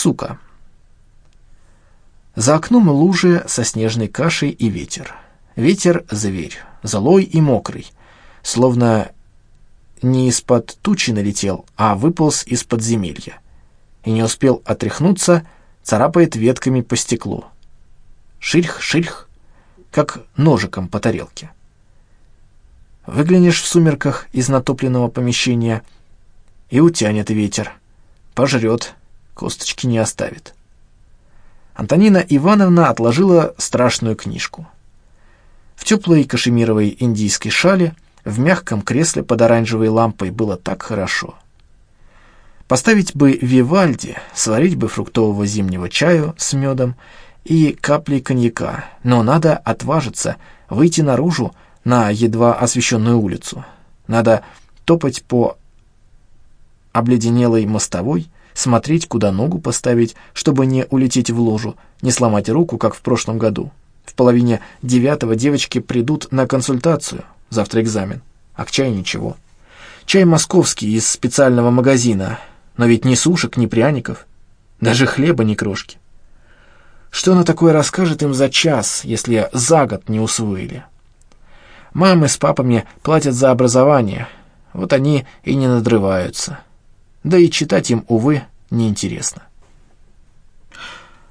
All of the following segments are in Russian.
Сука. За окном лужи со снежной кашей и ветер. Ветер — зверь, злой и мокрый, словно не из-под тучи налетел, а выполз из подземелья. И не успел отряхнуться, царапает ветками по стеклу. Ширх, ширх, как ножиком по тарелке. Выглянешь в сумерках из натопленного помещения, и утянет ветер. Пожрет, косточки не оставит. Антонина Ивановна отложила страшную книжку. В теплой кашемировой индийской шале, в мягком кресле под оранжевой лампой было так хорошо. Поставить бы Вивальди, сварить бы фруктового зимнего чаю с медом и каплей коньяка, но надо отважиться, выйти наружу на едва освещенную улицу. Надо топать по обледенелой мостовой, смотреть, куда ногу поставить, чтобы не улететь в ложу, не сломать руку, как в прошлом году. В половине девятого девочки придут на консультацию, завтра экзамен, а к чаю ничего. Чай московский из специального магазина, но ведь ни сушек, ни пряников, даже хлеба, ни крошки. Что она такое расскажет им за час, если за год не усвоили? Мамы с папами платят за образование, вот они и не надрываются. Да и читать им, увы, неинтересно.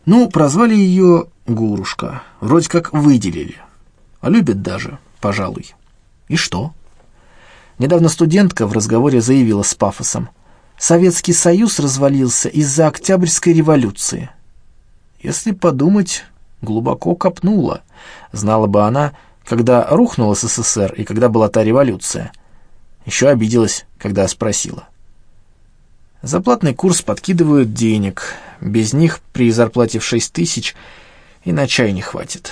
Ну, прозвали ее Гурушка, вроде как выделили. А любят даже, пожалуй. И что? Недавно студентка в разговоре заявила с пафосом. Советский Союз развалился из-за Октябрьской революции. Если подумать, глубоко копнула. Знала бы она, когда рухнул СССР и когда была та революция. Еще обиделась, когда спросила. За платный курс подкидывают денег. Без них при зарплате в шесть тысяч и на чай не хватит.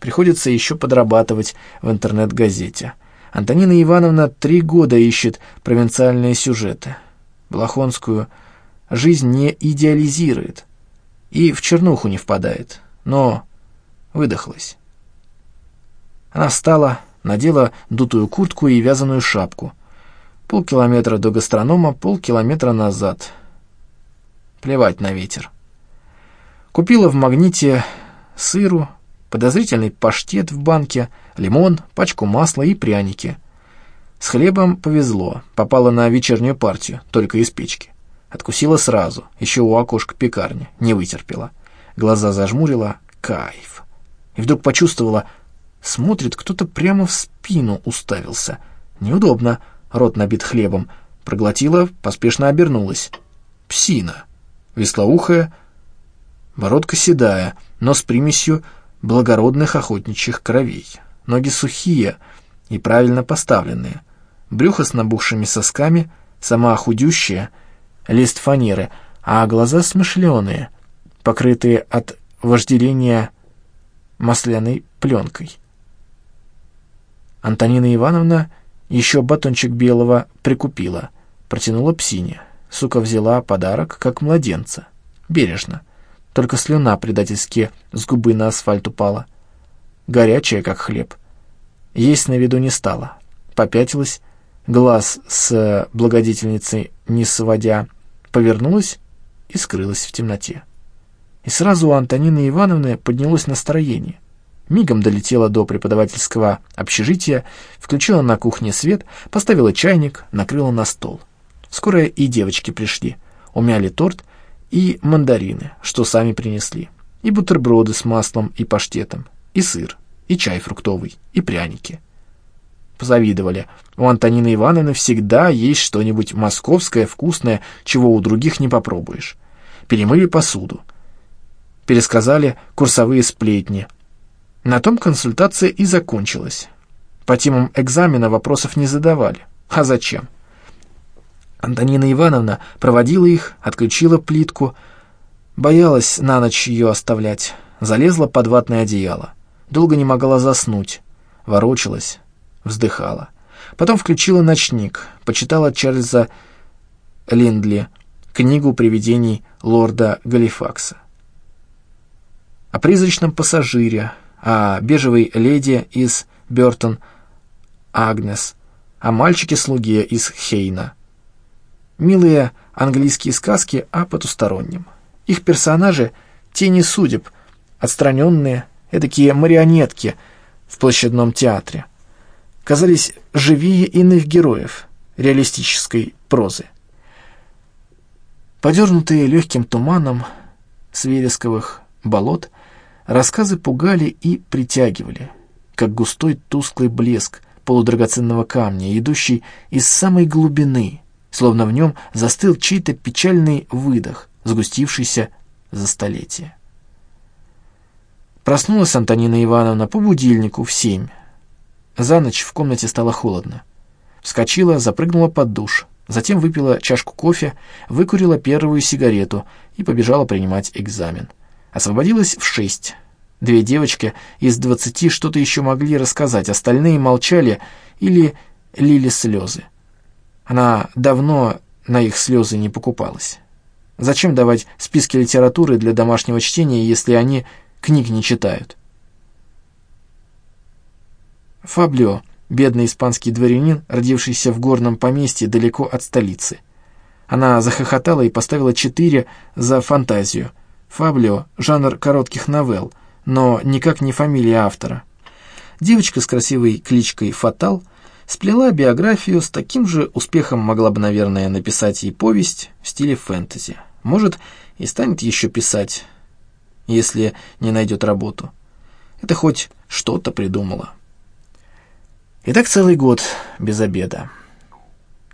Приходится еще подрабатывать в интернет-газете. Антонина Ивановна три года ищет провинциальные сюжеты. Блохонскую жизнь не идеализирует и в чернуху не впадает, но выдохлась. Она встала, надела дутую куртку и вязаную шапку — Полкилометра до гастронома, полкилометра назад. Плевать на ветер. Купила в магните сыру, подозрительный паштет в банке, лимон, пачку масла и пряники. С хлебом повезло, попала на вечернюю партию, только из печки. Откусила сразу, еще у окошка пекарни, не вытерпела. Глаза зажмурила, кайф. И вдруг почувствовала, смотрит кто-то прямо в спину уставился. Неудобно, рот набит хлебом, проглотила, поспешно обернулась. Псина, веслоухая, бородка седая, но с примесью благородных охотничьих кровей. Ноги сухие и правильно поставленные. Брюхо с набухшими сосками, сама худющая, лист фанеры, а глаза смышленые, покрытые от вожделения масляной пленкой. Антонина Ивановна еще батончик белого прикупила, протянула псине. Сука взяла подарок, как младенца. Бережно. Только слюна предательски с губы на асфальт упала. Горячая, как хлеб. Есть на виду не стала. Попятилась, глаз с благодетельницей не сводя, повернулась и скрылась в темноте. И сразу у Антонины Ивановны поднялось настроение мигом долетела до преподавательского общежития, включила на кухне свет, поставила чайник, накрыла на стол. Скоро и девочки пришли, умяли торт и мандарины, что сами принесли, и бутерброды с маслом и паштетом, и сыр, и чай фруктовый, и пряники. Позавидовали. У Антонины Ивановны всегда есть что-нибудь московское, вкусное, чего у других не попробуешь. Перемыли посуду. Пересказали курсовые сплетни, на том консультация и закончилась. По темам экзамена вопросов не задавали. А зачем? Антонина Ивановна проводила их, отключила плитку, боялась на ночь ее оставлять, залезла под ватное одеяло. Долго не могла заснуть, ворочалась, вздыхала. Потом включила ночник, почитала Чарльза Линдли, книгу привидений лорда Галифакса. О призрачном пассажире, о бежевой леди из Бёртон Агнес, о мальчике-слуге из Хейна. Милые английские сказки о потустороннем. Их персонажи — тени судеб, отстраненные, эдакие марионетки в площадном театре. Казались живее иных героев реалистической прозы. Подернутые легким туманом с вересковых болот, рассказы пугали и притягивали, как густой тусклый блеск полудрагоценного камня, идущий из самой глубины, словно в нем застыл чей-то печальный выдох, сгустившийся за столетие. Проснулась Антонина Ивановна по будильнику в семь. За ночь в комнате стало холодно. Вскочила, запрыгнула под душ, затем выпила чашку кофе, выкурила первую сигарету и побежала принимать экзамен. Освободилась в шесть. Две девочки из двадцати что-то еще могли рассказать, остальные молчали или лили слезы. Она давно на их слезы не покупалась. Зачем давать списки литературы для домашнего чтения, если они книг не читают? Фаблио, бедный испанский дворянин, родившийся в горном поместье далеко от столицы. Она захохотала и поставила четыре за фантазию. Фаблио — жанр коротких новелл, но никак не фамилия автора. Девочка с красивой кличкой Фатал — Сплела биографию, с таким же успехом могла бы, наверное, написать и повесть в стиле фэнтези. Может, и станет еще писать, если не найдет работу. Это хоть что-то придумала. И так целый год без обеда.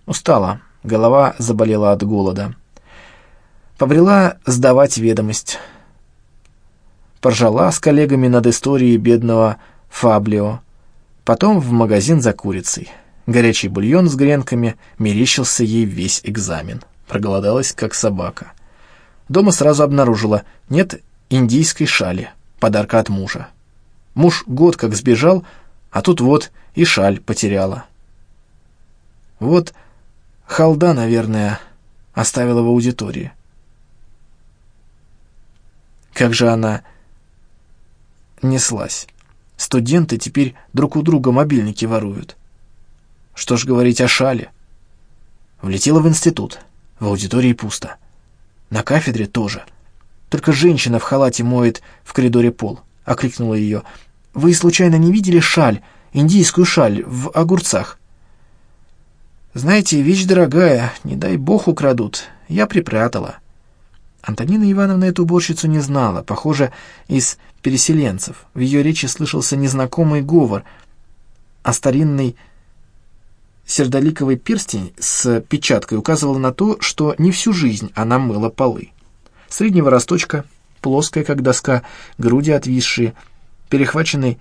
Устала, голова заболела от голода. Побрела сдавать ведомость. Поржала с коллегами над историей бедного Фаблио, Потом в магазин за курицей. Горячий бульон с гренками мерещился ей весь экзамен. Проголодалась, как собака. Дома сразу обнаружила, нет индийской шали, подарка от мужа. Муж год как сбежал, а тут вот и шаль потеряла. Вот халда, наверное, оставила в аудитории. Как же она неслась. Студенты теперь друг у друга мобильники воруют. Что ж говорить о шале? Влетела в институт. В аудитории пусто. На кафедре тоже. Только женщина в халате моет в коридоре пол. Окликнула ее. «Вы случайно не видели шаль, индийскую шаль, в огурцах?» «Знаете, вещь дорогая, не дай бог украдут. Я припрятала». Антонина Ивановна эту уборщицу не знала, похоже, из переселенцев. В ее речи слышался незнакомый говор, а старинный сердоликовый перстень с печаткой указывал на то, что не всю жизнь она мыла полы. Среднего росточка, плоская, как доска, груди отвисшие, перехваченный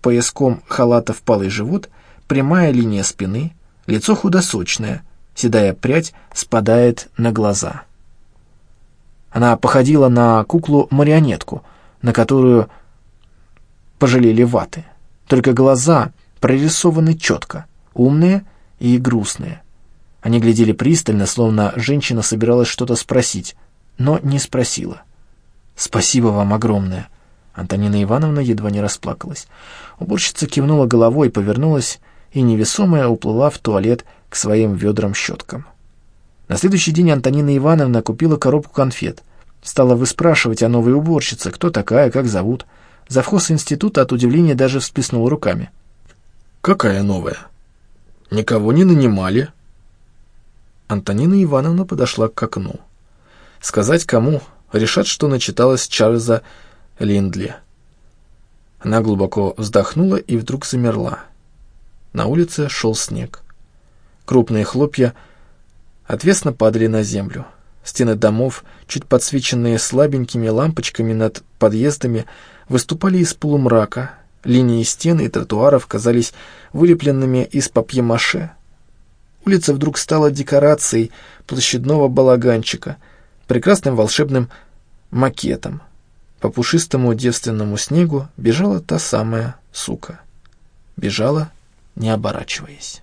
пояском халата впалый живот, прямая линия спины, лицо худосочное, седая прядь спадает на глаза. Она походила на куклу-марионетку, на которую пожалели ваты. Только глаза прорисованы четко, умные и грустные. Они глядели пристально, словно женщина собиралась что-то спросить, но не спросила. «Спасибо вам огромное!» Антонина Ивановна едва не расплакалась. Уборщица кивнула головой, повернулась и невесомая уплыла в туалет к своим ведрам-щеткам. На следующий день Антонина Ивановна купила коробку конфет. Стала выспрашивать о новой уборщице, кто такая, как зовут. Завхоз института от удивления даже всплеснул руками. «Какая новая? Никого не нанимали?» Антонина Ивановна подошла к окну. Сказать кому? Решат, что начиталась Чарльза Линдли. Она глубоко вздохнула и вдруг замерла. На улице шел снег. Крупные хлопья — отвесно падали на землю. Стены домов, чуть подсвеченные слабенькими лампочками над подъездами, выступали из полумрака. Линии стен и тротуаров казались вылепленными из папье-маше. Улица вдруг стала декорацией площадного балаганчика, прекрасным волшебным макетом. По пушистому девственному снегу бежала та самая сука. Бежала, не оборачиваясь.